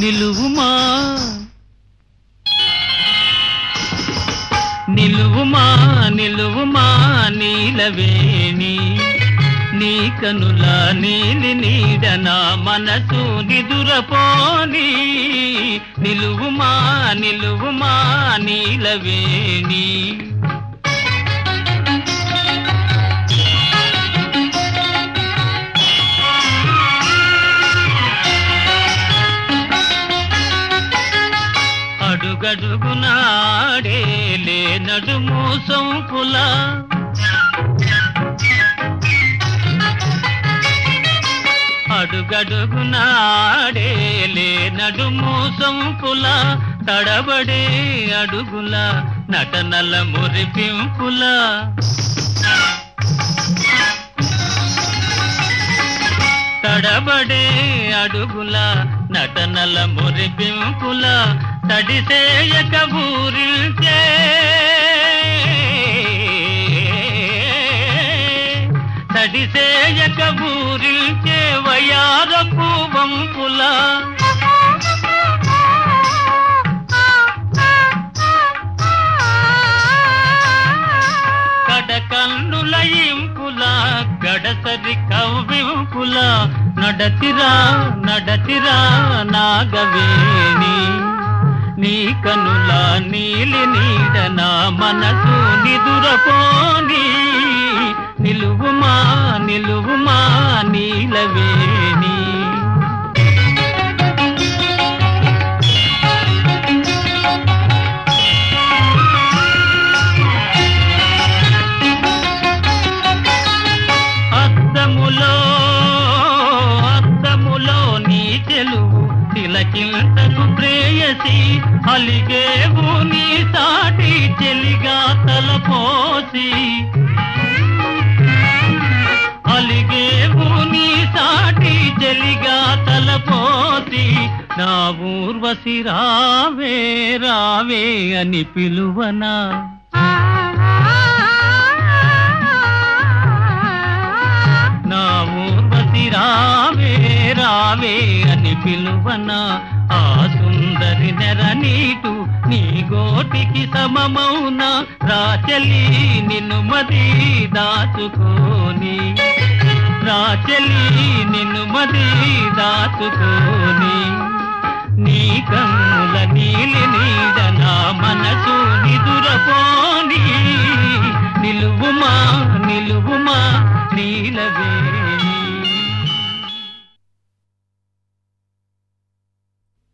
నిలువుమా? నిలువుమా నిలువుమా నీలవేణి? నీ కనుల నీలి నీడన మనసు నిదురపోని. నిలువుమా నిలువుమా నీలవేణి? అడుగడుగునాడే లే నడుము సొంపుల అడుగడుగునాడే లే నడుము సొంపుల తడబడే అడుగుల నటనల మురిపింపుల. తడబడే అడుగుల నటనల మురిపింపుల. తడిసేయక ఊరిల్చే. తడిసేయక ఊరిల్చే వయార వంపుల. కడకన్నుల ఇంపుల గడసరి కవ్వింపుల. నడతిరా నడతిరా నాగవే. నీ కనుల నీలి నీడ నా మనసు నిదురపోని. నిలువుమా నిలువుమా నీలవే. తిలకింతకు ప్రేయసి అలిగేవు నీ సాటి చెలిగా తలపోసి అలిగేవు నీ సాటి చెలిగా తలపోసి నా ఊర్వశి రావే రావే అని పిలువనా. నా ఊర్వశి రావే రావే పిలువన? ఆ సుందరి నెర నీటు నీ గోటికి సమమౌన? రాచలి నిన్ను మది దాచుకోని. రాచలి నిన్ను మది దాచుకోని. నీ కమ్ముల నీలి నీడ నా మనసు నిదురపోని. నిలువుమా నిలువుమా నీలవే